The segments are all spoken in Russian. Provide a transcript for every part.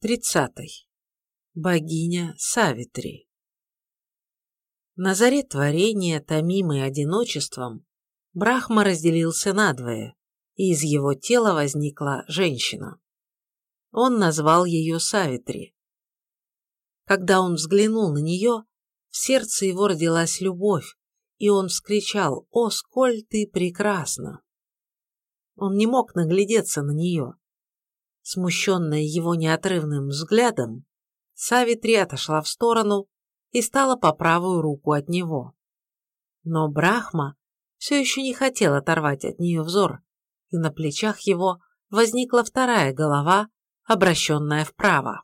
Тридцатый. Богиня Савитри. На заре творения, томимый одиночеством, Брахма разделился надвое, и из его тела возникла женщина. Он назвал ее Савитри. Когда он взглянул на нее, в сердце его родилась любовь, и он вскричал «О, сколь ты прекрасна!». Он не мог наглядеться на нее. Смущенная его неотрывным взглядом, Савитри отошла в сторону и стала по правую руку от него. Но Брахма все еще не хотел оторвать от нее взор, и на плечах его возникла вторая голова, обращенная вправо.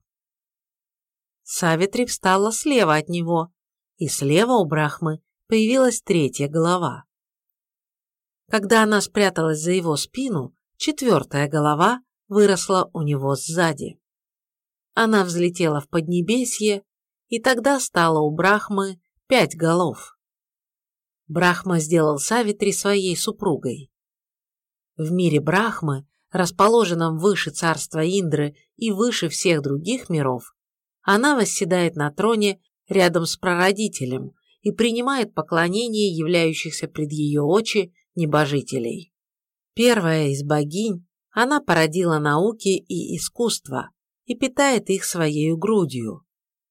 Савитри встала слева от него, и слева у Брахмы появилась третья голова. Когда она спряталась за его спину, четвертая голова выросла у него сзади. Она взлетела в Поднебесье, и тогда стало у Брахмы пять голов. Брахма сделал Савитри своей супругой. В мире Брахмы, расположенном выше царства Индры и выше всех других миров, она восседает на троне рядом с прародителем и принимает поклонение являющихся пред ее очи небожителей. Первая из богинь, она породила науки и искусство и питает их своей грудью.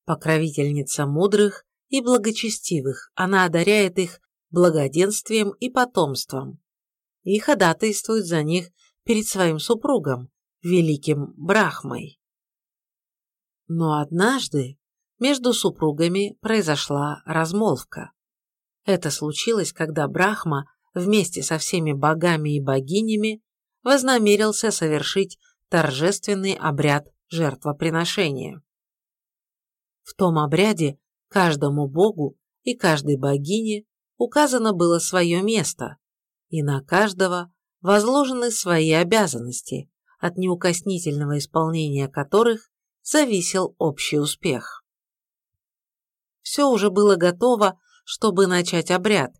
Покровительница мудрых и благочестивых, она одаряет их благоденствием и потомством и ходатайствует за них перед своим супругом, великим Брахмой. Но однажды между супругами произошла размолвка. Это случилось, когда Брахма вместе со всеми богами и богинями вознамерился совершить торжественный обряд жертвоприношения. В том обряде каждому богу и каждой богине указано было свое место, и на каждого возложены свои обязанности, от неукоснительного исполнения которых зависел общий успех. Все уже было готово, чтобы начать обряд,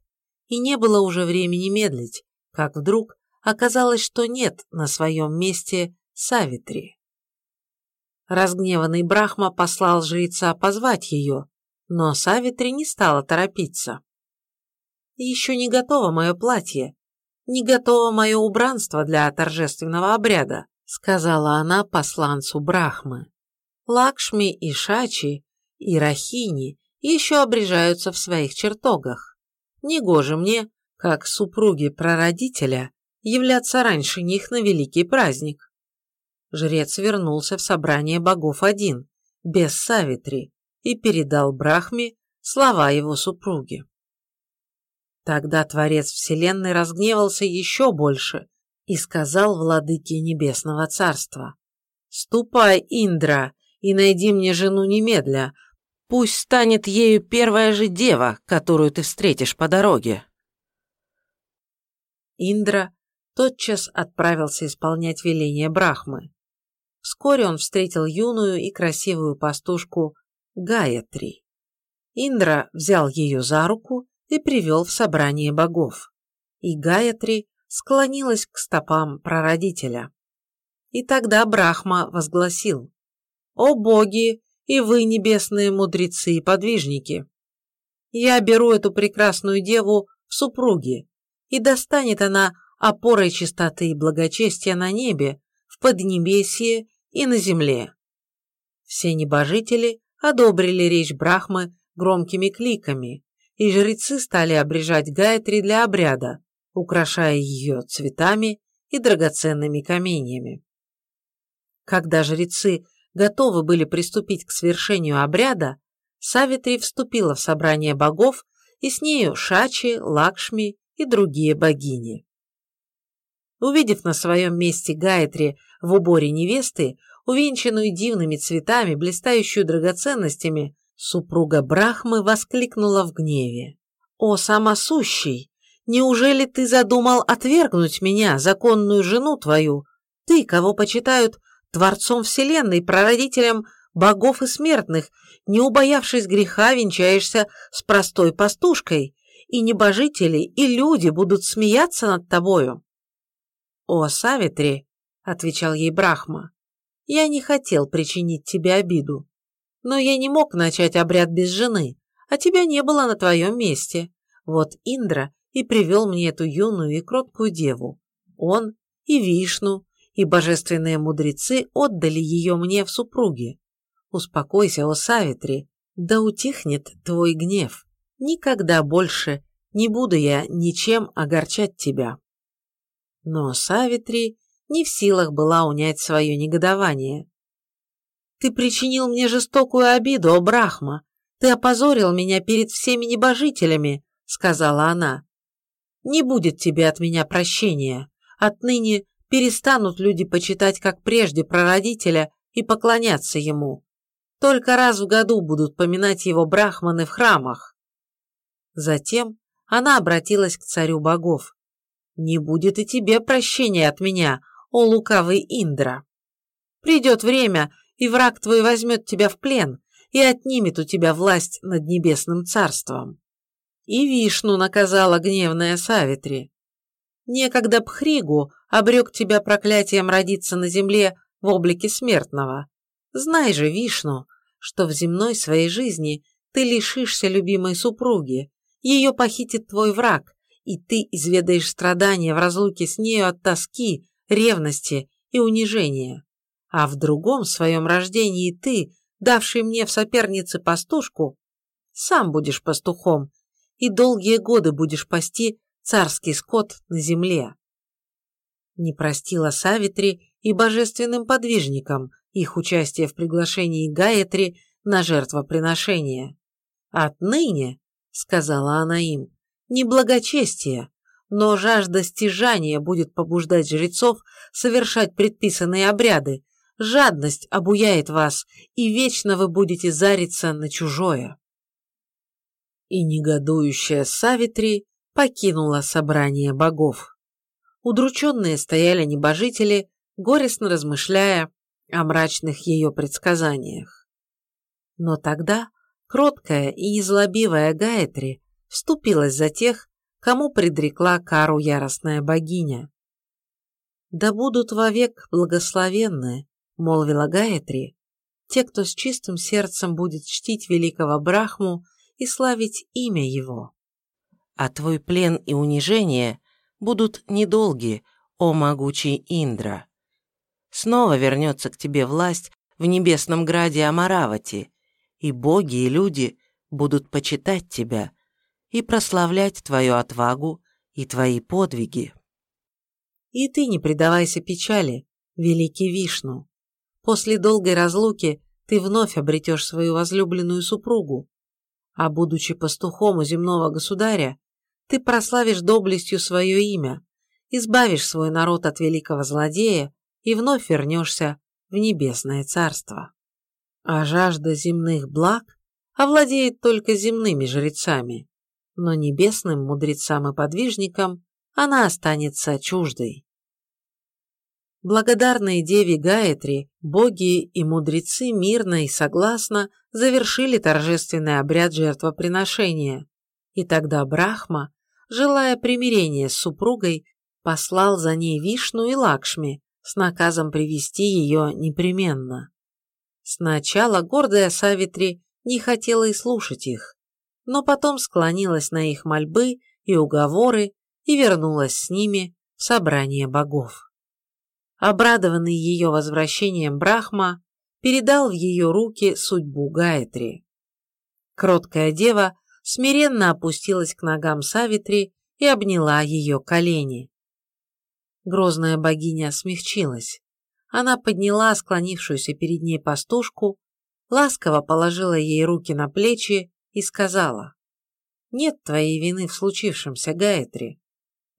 и не было уже времени медлить, как вдруг оказалось, что нет на своем месте Савитри. Разгневанный Брахма послал жреца позвать ее, но Савитри не стала торопиться. «Еще не готово мое платье, не готово мое убранство для торжественного обряда», сказала она посланцу Брахмы. Лакшми и Шачи и Рахини еще обрежаются в своих чертогах. Негоже мне, как супруги прародителя, являться раньше них на великий праздник. Жрец вернулся в собрание богов один, без Савитри, и передал Брахме слова его супруги. Тогда Творец Вселенной разгневался еще больше и сказал владыке Небесного Царства, «Ступай, Индра, и найди мне жену немедля, пусть станет ею первая же дева, которую ты встретишь по дороге». Индра тотчас отправился исполнять веление Брахмы. Вскоре он встретил юную и красивую пастушку Гаятри. Индра взял ее за руку и привел в собрание богов. И Гаятри склонилась к стопам прародителя. И тогда Брахма возгласил «О боги и вы, небесные мудрецы и подвижники! Я беру эту прекрасную деву в супруги, и достанет она опорой чистоты и благочестия на небе, в Поднебесье и на земле». Все небожители одобрили речь Брахмы громкими кликами, и жрецы стали обрежать Гайатри для обряда, украшая ее цветами и драгоценными каменьями. Когда жрецы готовы были приступить к свершению обряда, Савитри вступила в собрание богов и с нею Шачи, Лакшми и другие богини. Увидев на своем месте Гайатри в уборе невесты, увенчанную дивными цветами, блистающую драгоценностями, Супруга Брахмы воскликнула в гневе. «О, самосущий! Неужели ты задумал отвергнуть меня, законную жену твою? Ты, кого почитают Творцом Вселенной, прародителем богов и смертных, не убоявшись греха, венчаешься с простой пастушкой, и небожители, и люди будут смеяться над тобою». «О, Савитри!» — отвечал ей Брахма. Я не хотел причинить тебе обиду. Но я не мог начать обряд без жены, а тебя не было на твоем месте. Вот Индра и привел мне эту юную и кроткую деву. Он и Вишну, и божественные мудрецы отдали ее мне в супруги. Успокойся, о Савитри, да утихнет твой гнев. Никогда больше не буду я ничем огорчать тебя. Но Савитри не в силах была унять свое негодование. Ты причинил мне жестокую обиду, о Брахма. Ты опозорил меня перед всеми небожителями, сказала она. Не будет тебе от меня прощения. Отныне перестанут люди почитать, как прежде, прародителя и поклоняться ему. Только раз в году будут поминать его брахманы в храмах. Затем она обратилась к царю богов. «Не будет и тебе прощения от меня, о лукавый Индра. Придет время, и враг твой возьмет тебя в плен и отнимет у тебя власть над небесным царством». И Вишну наказала гневная Савитри. Некогда Пхригу обрек тебя проклятием родиться на земле в облике смертного. Знай же, Вишну, что в земной своей жизни ты лишишься любимой супруги, ее похитит твой враг, и ты изведаешь страдания в разлуке с нею от тоски, ревности и унижения. А в другом своем рождении ты, давший мне в сопернице пастушку, сам будешь пастухом и долгие годы будешь пасти царский скот на земле. Не простила Савитри и божественным подвижникам их участие в приглашении Гаятри на жертвоприношение. «Отныне», — сказала она им, — «не благочестие, но жажда стяжания будет побуждать жрецов совершать предписанные обряды, жадность обуяет вас, и вечно вы будете зариться на чужое». И негодующая Савитри покинула собрание богов. Удрученные стояли небожители, горестно размышляя о мрачных ее предсказаниях. Но тогда кроткая и незлобивая Гаэтри вступилась за тех, кому предрекла кару яростная богиня. «Да будут вовек благословенны», — молвила Гаэтри, «те, кто с чистым сердцем будет чтить великого Брахму и славить имя его» а твой плен и унижение будут недолги, о могучий Индра. Снова вернется к тебе власть в небесном граде Амаравати, и боги и люди будут почитать тебя и прославлять твою отвагу и твои подвиги. И ты не предавайся печали, великий Вишну. После долгой разлуки ты вновь обретешь свою возлюбленную супругу, а будучи пастухом у земного государя, ты прославишь доблестью свое имя, избавишь свой народ от великого злодея и вновь вернешься в небесное царство. А жажда земных благ овладеет только земными жрецами, но небесным мудрецам и подвижникам она останется чуждой. Благодарные деве Гаятри, боги и мудрецы мирно и согласно завершили торжественный обряд жертвоприношения, и тогда Брахма, желая примирения с супругой, послал за ней Вишну и Лакшми с наказом привести ее непременно. Сначала гордая Савитри не хотела и слушать их, но потом склонилась на их мольбы и уговоры и вернулась с ними в собрание богов. Обрадованный ее возвращением Брахма передал в ее руки судьбу Гаятри. Кроткая дева смиренно опустилась к ногам Савитри и обняла ее колени. Грозная богиня смягчилась. Она подняла склонившуюся перед ней пастушку, ласково положила ей руки на плечи и сказала, «Нет твоей вины в случившемся, Гаэтри.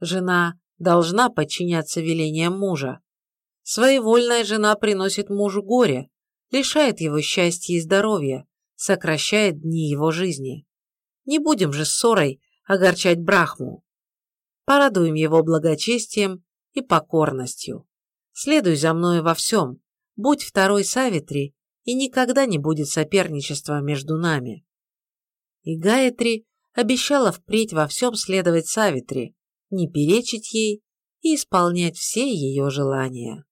Жена должна подчиняться велениям мужа. Своевольная жена приносит мужу горе, лишает его счастья и здоровья, сокращает дни его жизни. Не будем же ссорой огорчать Брахму. Порадуем его благочестием и покорностью. Следуй за мной во всем, будь второй Савитри, и никогда не будет соперничества между нами. И Гаятри обещала впредь во всем следовать Савитри, не перечить ей и исполнять все ее желания.